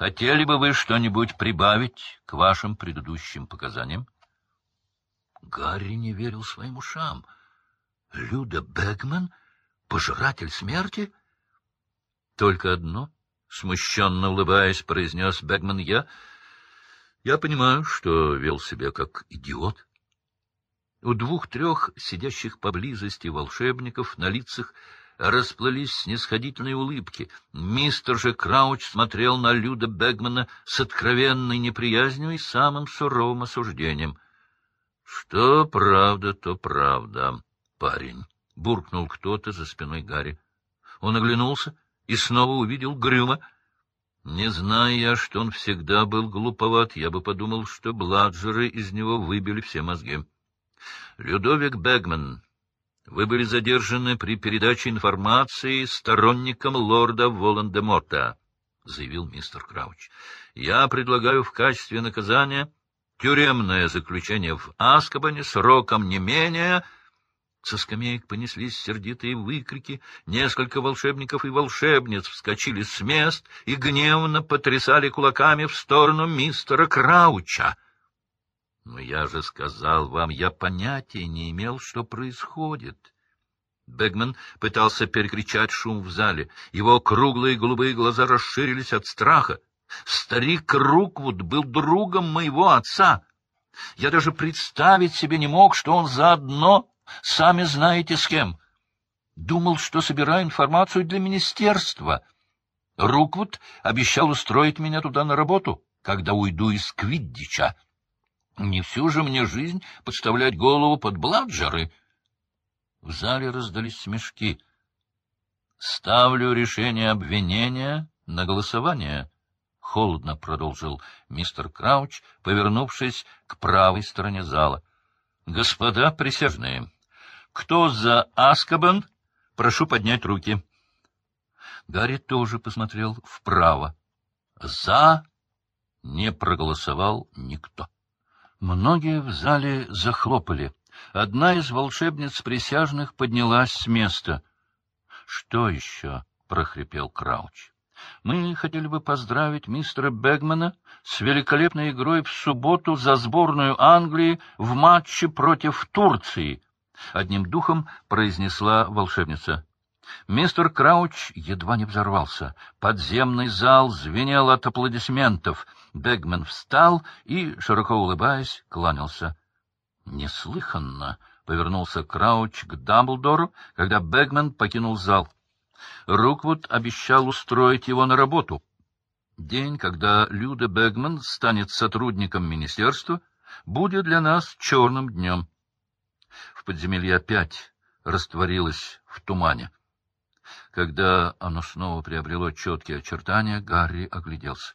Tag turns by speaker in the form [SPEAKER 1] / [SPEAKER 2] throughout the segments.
[SPEAKER 1] Хотели бы вы что-нибудь прибавить к вашим предыдущим показаниям? Гарри не верил своим ушам. Люда Бэгман — пожиратель смерти? Только одно, смущенно улыбаясь, произнес Бэгман, я... Я понимаю, что вел себя как идиот. У двух-трех сидящих поблизости волшебников на лицах расплылись снисходительные улыбки. Мистер же Крауч смотрел на Люда Бегмана с откровенной неприязнью и самым суровым осуждением. — Что правда, то правда, парень, — буркнул кто-то за спиной Гарри. Он оглянулся и снова увидел Грюма. Не зная что он всегда был глуповат, я бы подумал, что бладжеры из него выбили все мозги. — Людовик Бегман, вы были задержаны при передаче информации сторонникам лорда Волан-де-Морта, — заявил мистер Крауч. — Я предлагаю в качестве наказания тюремное заключение в Аскобане сроком не менее... Со скамеек понеслись сердитые выкрики, несколько волшебников и волшебниц вскочили с мест и гневно потрясали кулаками в сторону мистера Крауча. Но я же сказал вам, я понятия не имел, что происходит. Бегман пытался перекричать шум в зале. Его круглые голубые глаза расширились от страха. Старик Руквуд был другом моего отца. Я даже представить себе не мог, что он заодно, сами знаете с кем. Думал, что собираю информацию для министерства. Руквуд обещал устроить меня туда на работу, когда уйду из Квиддича. Не всю же мне жизнь подставлять голову под бладжеры. В зале раздались смешки. Ставлю решение обвинения на голосование. Холодно продолжил мистер Крауч, повернувшись к правой стороне зала. Господа присяжные, кто за Аскабан, прошу поднять руки. Гарри тоже посмотрел вправо. За не проголосовал никто. Многие в зале захлопали. Одна из волшебниц присяжных поднялась с места. — Что еще? — прохрипел Крауч. — Мы хотели бы поздравить мистера Бегмана с великолепной игрой в субботу за сборную Англии в матче против Турции. Одним духом произнесла волшебница. Мистер Крауч едва не взорвался. Подземный зал звенел от аплодисментов — Бегман встал и, широко улыбаясь, кланялся. Неслыханно повернулся Крауч к Дамблдору, когда Бегман покинул зал. Руквуд обещал устроить его на работу. День, когда Люда Бегман станет сотрудником министерства, будет для нас черным днем. В подземелье опять растворилось в тумане. Когда оно снова приобрело четкие очертания, Гарри огляделся.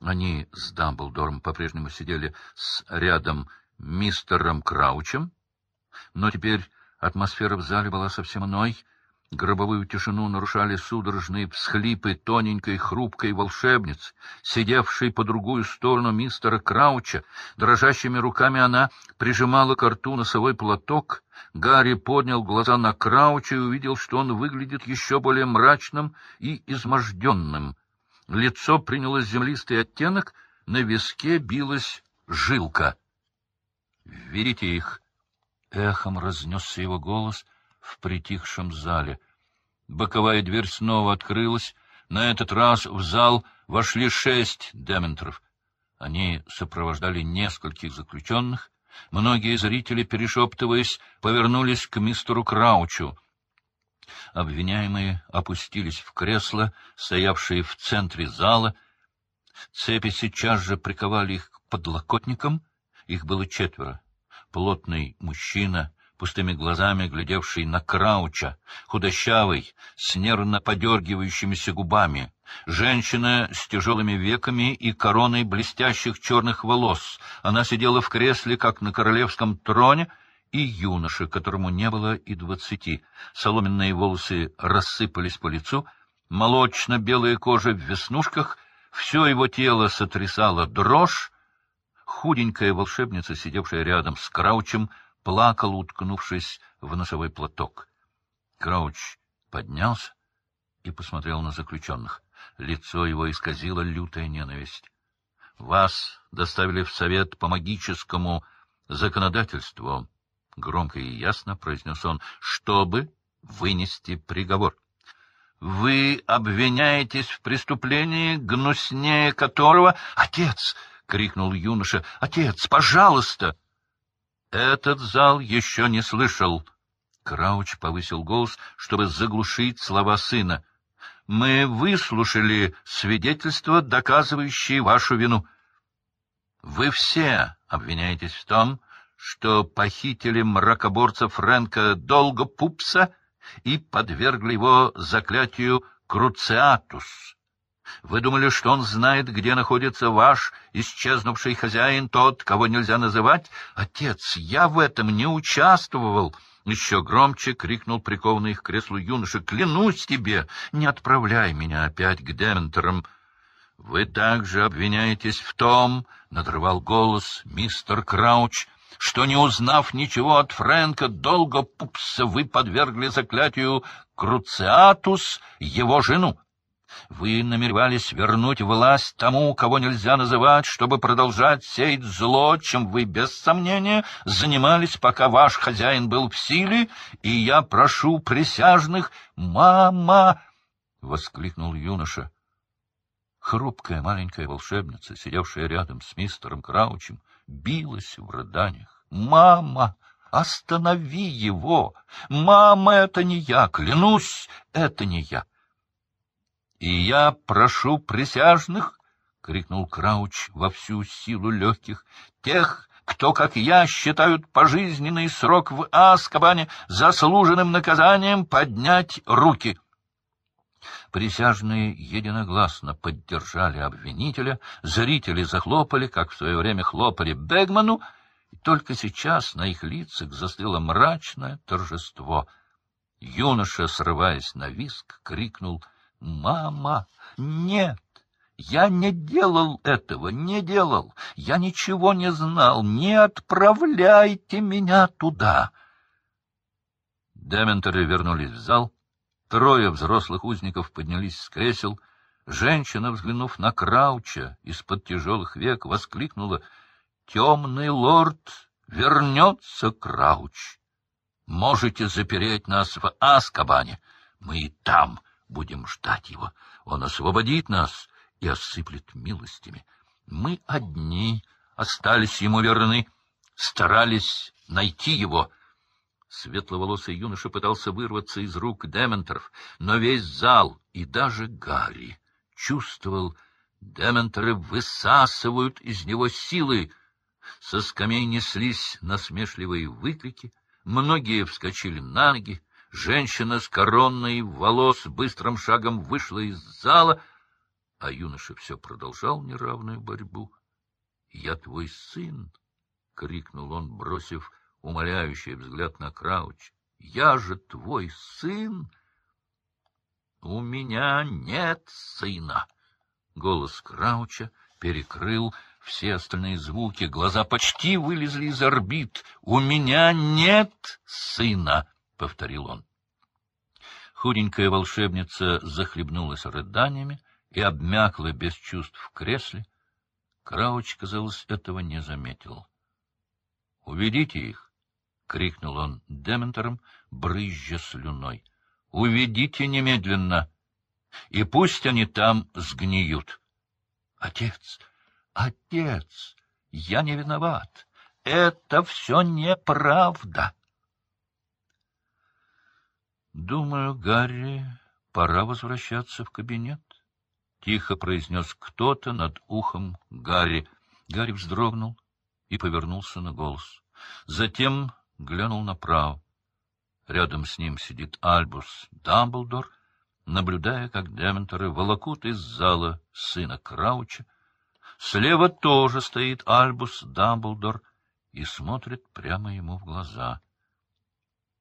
[SPEAKER 1] Они с Дамблдором по-прежнему сидели с рядом мистером Краучем, но теперь атмосфера в зале была совсем иной. Гробовую тишину нарушали судорожные всхлипы тоненькой хрупкой волшебницы, сидевшей по другую сторону мистера Крауча. Дрожащими руками она прижимала к рту носовой платок. Гарри поднял глаза на Крауча и увидел, что он выглядит еще более мрачным и изможденным — Лицо приняло землистый оттенок, на виске билась жилка. — Верите их? — эхом разнесся его голос в притихшем зале. Боковая дверь снова открылась. На этот раз в зал вошли шесть дементров. Они сопровождали нескольких заключенных. Многие зрители, перешептываясь, повернулись к мистеру Краучу. Обвиняемые опустились в кресла, стоявшие в центре зала. Цепи сейчас же приковали их к подлокотникам. Их было четверо. Плотный мужчина, пустыми глазами глядевший на Крауча, худощавый, с нервно подергивающимися губами, женщина с тяжелыми веками и короной блестящих черных волос. Она сидела в кресле, как на королевском троне, и юноша, которому не было и двадцати. Соломенные волосы рассыпались по лицу, молочно-белая кожа в веснушках, все его тело сотрясало дрожь. Худенькая волшебница, сидевшая рядом с Краучем, плакала, уткнувшись в носовой платок. Крауч поднялся и посмотрел на заключенных. Лицо его исказило лютая ненависть. Вас доставили в совет по магическому законодательству, — громко и ясно произнес он, — чтобы вынести приговор. Вы обвиняетесь в преступлении, гнуснее которого... — Отец! — крикнул юноша. — Отец, пожалуйста! Этот зал еще не слышал. Крауч повысил голос, чтобы заглушить слова сына. — Мы выслушали свидетельства, доказывающие вашу вину. Вы все обвиняетесь в том, что похитили мракоборца Фрэнка Долгопупса и подвергли его заклятию Круциатус. Вы думали, что он знает, где находится ваш исчезнувший хозяин, тот, кого нельзя называть? Отец, я в этом не участвовал. Еще громче крикнул прикованный к креслу юноша. Клянусь тебе, не отправляй меня опять к Дементерам. Вы также обвиняетесь в том, — надрывал голос мистер Крауч, — что, не узнав ничего от Фрэнка, долго пупса вы подвергли заклятию Круциатус его жену. Вы намеревались вернуть власть тому, кого нельзя называть, чтобы продолжать сеять зло, чем вы, без сомнения, занимались, пока ваш хозяин был в силе, и я прошу присяжных... «Мама!» — воскликнул юноша. Хрупкая маленькая волшебница, сидевшая рядом с мистером Краучем, билась в рыданиях. «Мама!» Останови его! Мама, это не я! Клянусь, это не я! И я прошу присяжных, — крикнул Крауч во всю силу легких, — тех, кто, как я, считают пожизненный срок в Аскабане заслуженным наказанием, поднять руки. Присяжные единогласно поддержали обвинителя, зрители захлопали, как в свое время хлопали Бегману, и только сейчас на их лицах застыло мрачное торжество. Юноша, срываясь на виск, крикнул — Мама, нет, я не делал этого, не делал. Я ничего не знал. Не отправляйте меня туда. Дементоры вернулись в зал. Трое взрослых узников поднялись с кресел. Женщина, взглянув на Крауча из-под тяжелых век, воскликнула «Темный лорд вернется, Крауч! Можете запереть нас в Аскабане, мы и там будем ждать его. Он освободит нас и осыплет милостями. Мы одни остались ему верны, старались найти его. Светловолосый юноша пытался вырваться из рук Дементоров, но весь зал и даже Гарри чувствовал, Дементоры высасывают из него силы. Со скамей неслись насмешливые выкрики, многие вскочили на ноги, Женщина с короной волос быстрым шагом вышла из зала, а юноша все продолжал неравную борьбу. — Я твой сын! — крикнул он, бросив умоляющий взгляд на Крауч. — Я же твой сын! — У меня нет сына! Голос Крауча перекрыл все остальные звуки, глаза почти вылезли из орбит. — У меня нет сына! — повторил он. Худенькая волшебница захлебнулась рыданиями и обмякла без чувств в кресле. Крауч, казалось, этого не заметил. — Уведите их! — крикнул он дементором, брызжа слюной. — Уведите немедленно! И пусть они там сгниют! — Отец! Отец! Я не виноват! Это все неправда! — Думаю, Гарри, пора возвращаться в кабинет. — тихо произнес кто-то над ухом Гарри. Гарри вздрогнул и повернулся на голос. Затем глянул направо. Рядом с ним сидит Альбус Дамблдор, наблюдая, как дементоры волокут из зала сына Крауча. Слева тоже стоит Альбус Дамблдор и смотрит прямо ему в глаза —